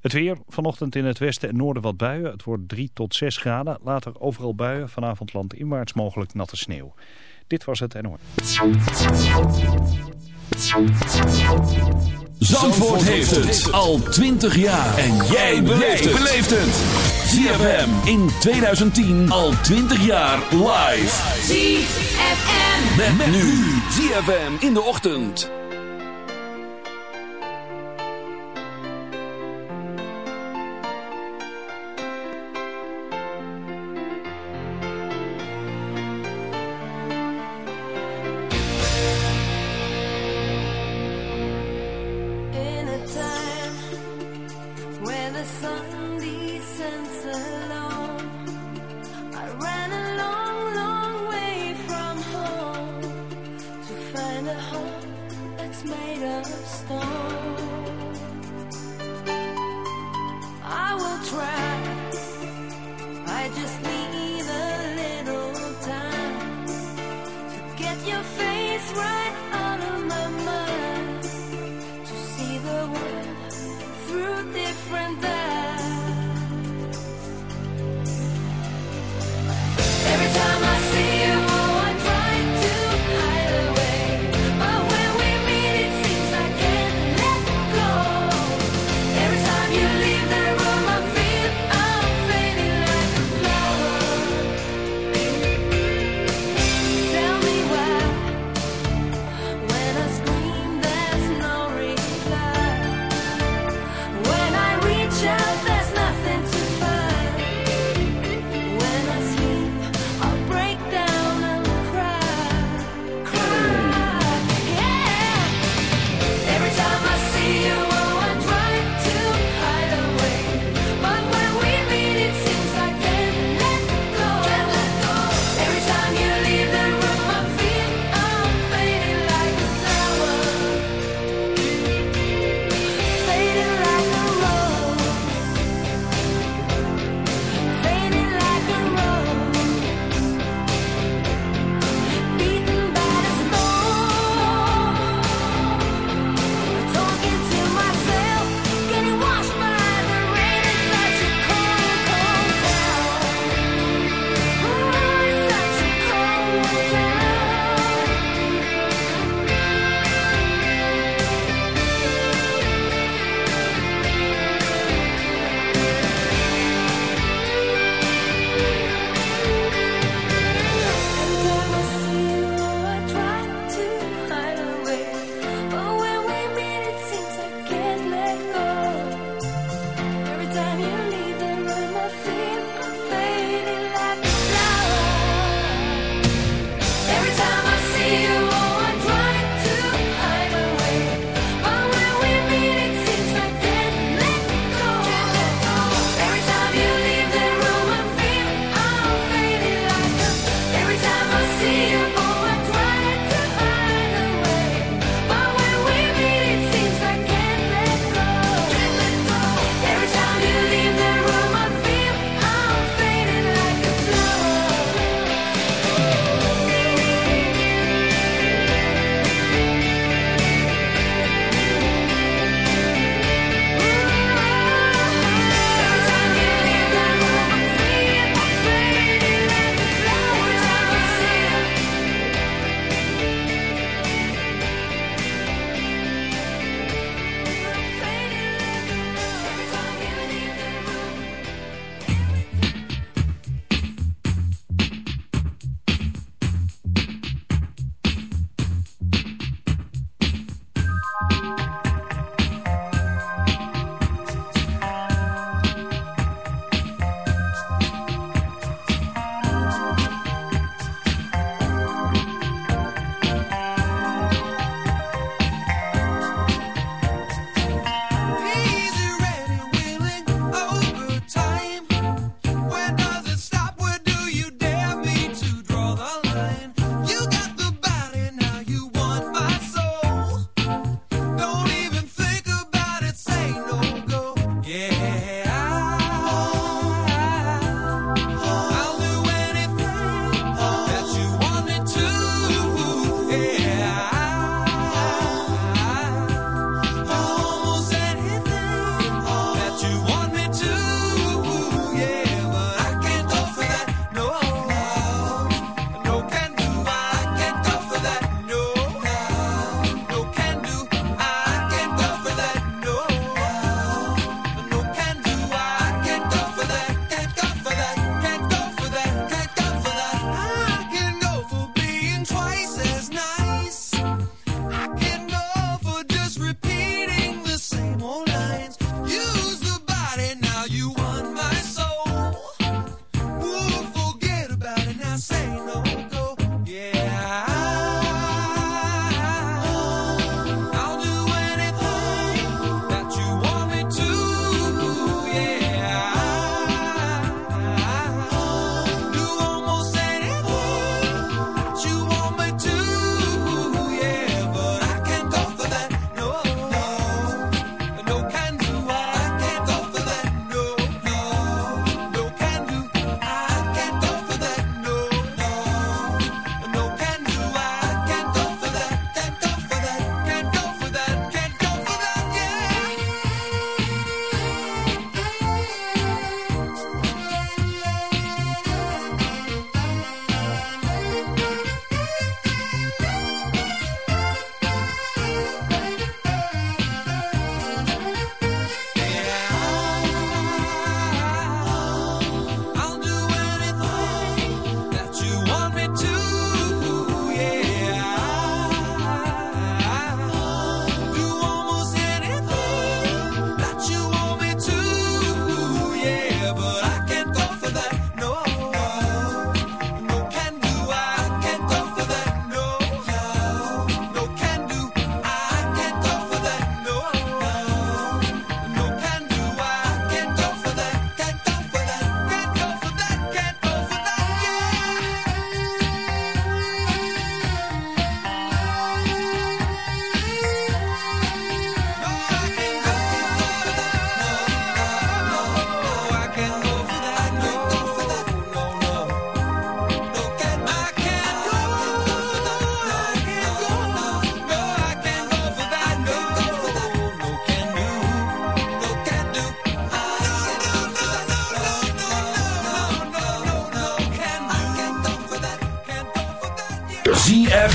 Het weer, vanochtend in het westen en noorden wat buien. Het wordt 3 tot 6 graden. Later overal buien, vanavond landinwaarts mogelijk natte sneeuw. Dit was het NOS. Zandvoort heeft het al 20 jaar. En jij beleeft het. ZFM in 2010 al 20 jaar live. ZFM. Met, met nu. ZFM in de ochtend.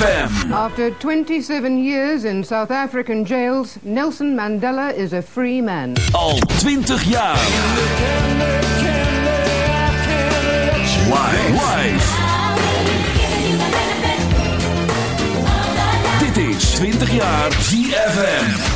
After 27 years in South African jails, Nelson Mandela is a free man. Al 20 jaar. Why? Why? Dit is 20 jaar ZFM.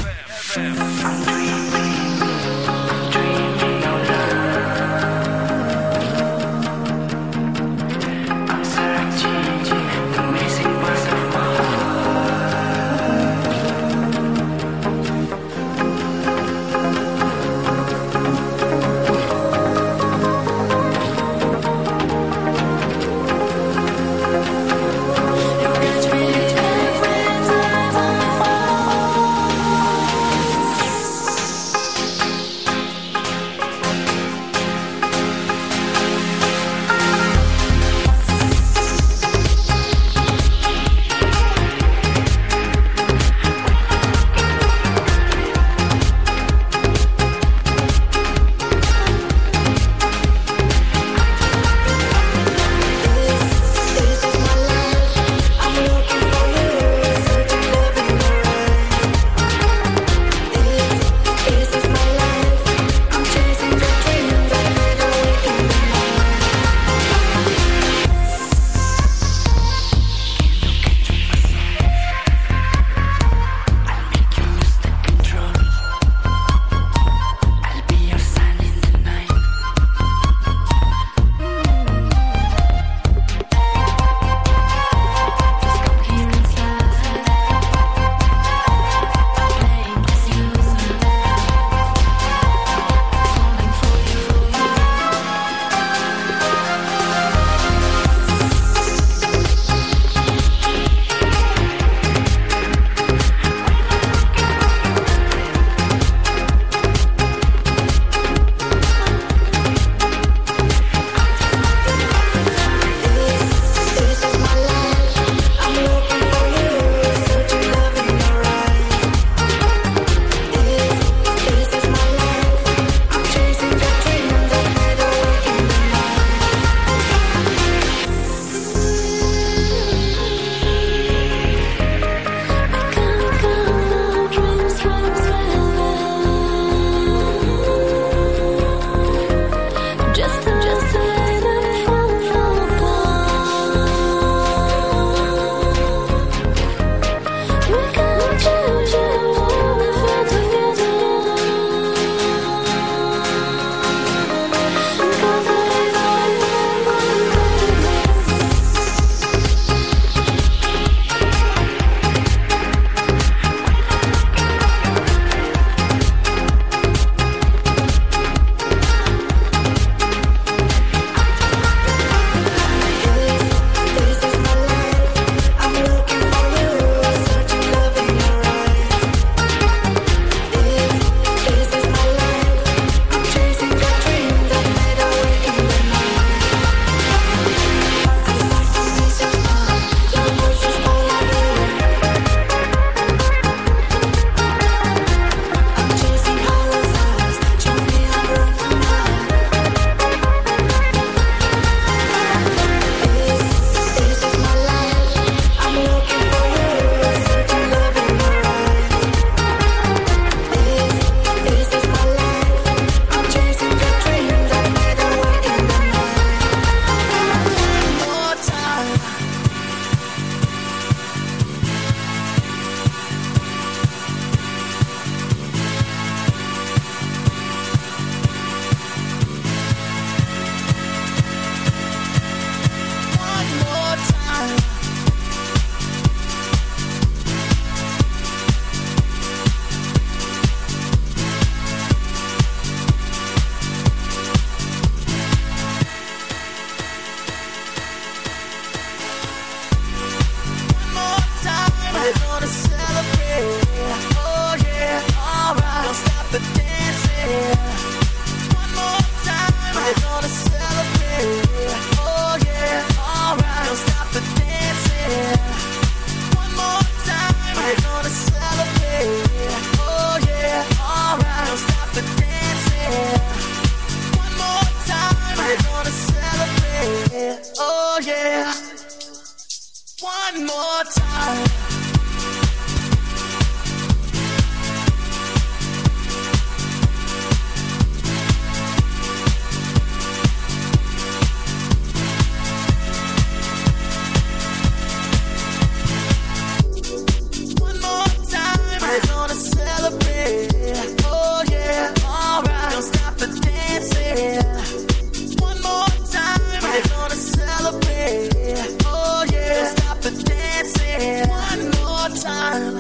time.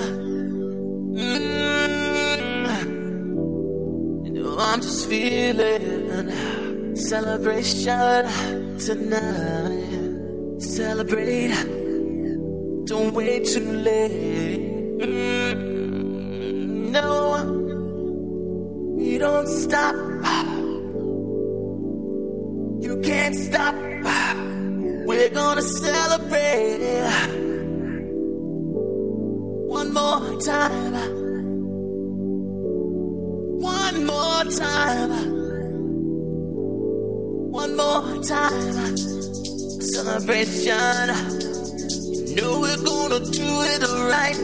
Mm-hmm. You know, I'm just feeling celebration tonight. Celebrate, don't wait too late. Mm-hmm. No, you don't stop. You can't stop. We're gonna celebrate more time. One more time. One more time. Celebration. You know we're gonna do it right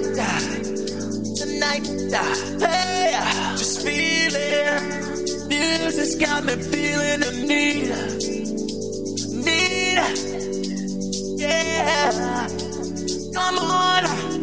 tonight. Hey, just feel it. Music's got me feeling the need. Need. Yeah. Come on.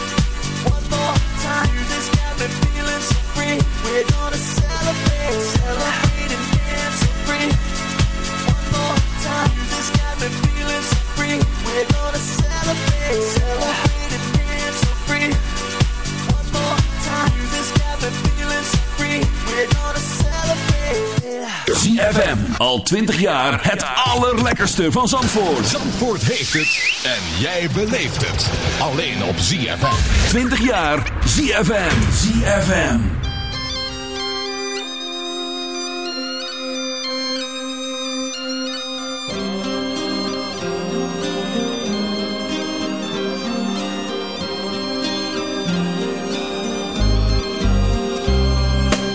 Celebrate, and dance so free. One more time. Music's got me Al 20 jaar het allerlekkerste van Zandvoort. Zandvoort heeft het en jij beleeft het. Alleen op ZFM. 20 jaar ZFM. ZFM.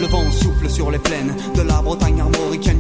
Le vent souffle sur les plaines de la Bretagne armoricaine.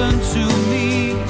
Could happen to me.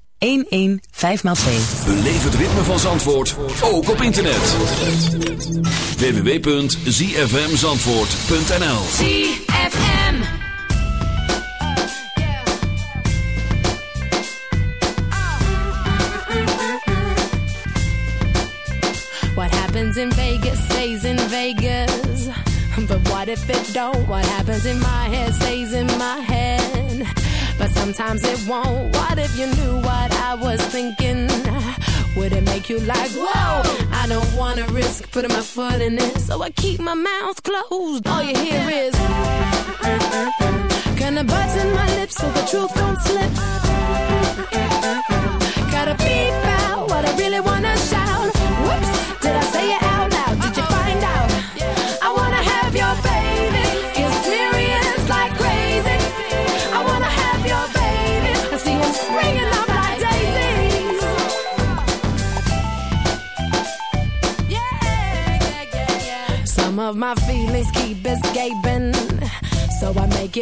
115x2. Beleef het ritme van Zandvoort, ook op internet. www.zfmzandvoort.nl ZFM. What happens in Vegas stays in Vegas. But what if it don't? What happens in my head stays in my head. But sometimes it won't. What if you knew what I was thinking? Would it make you like, whoa? I don't wanna risk putting my foot in it. So I keep my mouth closed. All you hear is, gonna button my lips so the truth don't slip.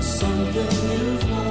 something you've lost.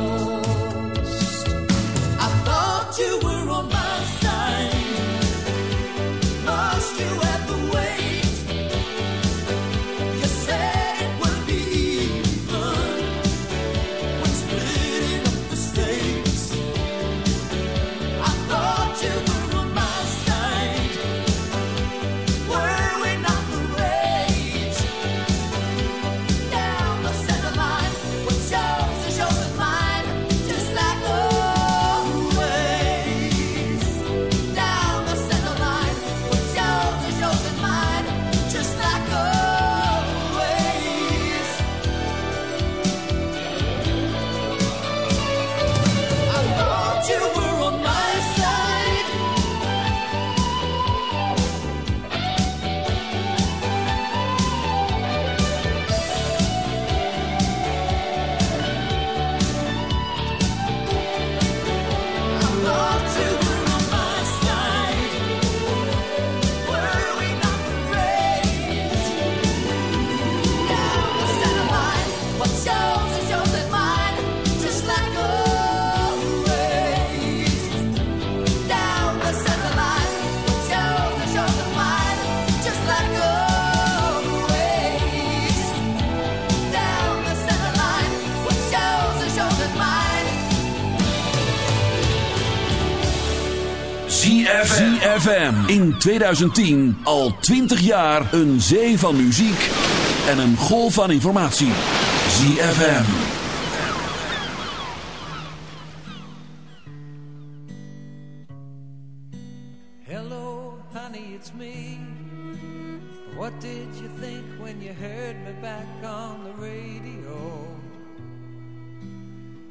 ZFM in 2010 al 20 jaar een zee van muziek en een golf van informatie. ZFM. Hello, honey, it's me. What did you think when you heard me back on the radio?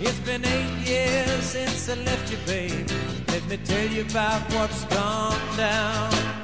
It's been eight years since I left you, babe. Let me tell you about what's gone down.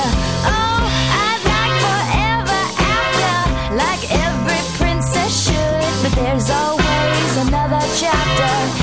chapter.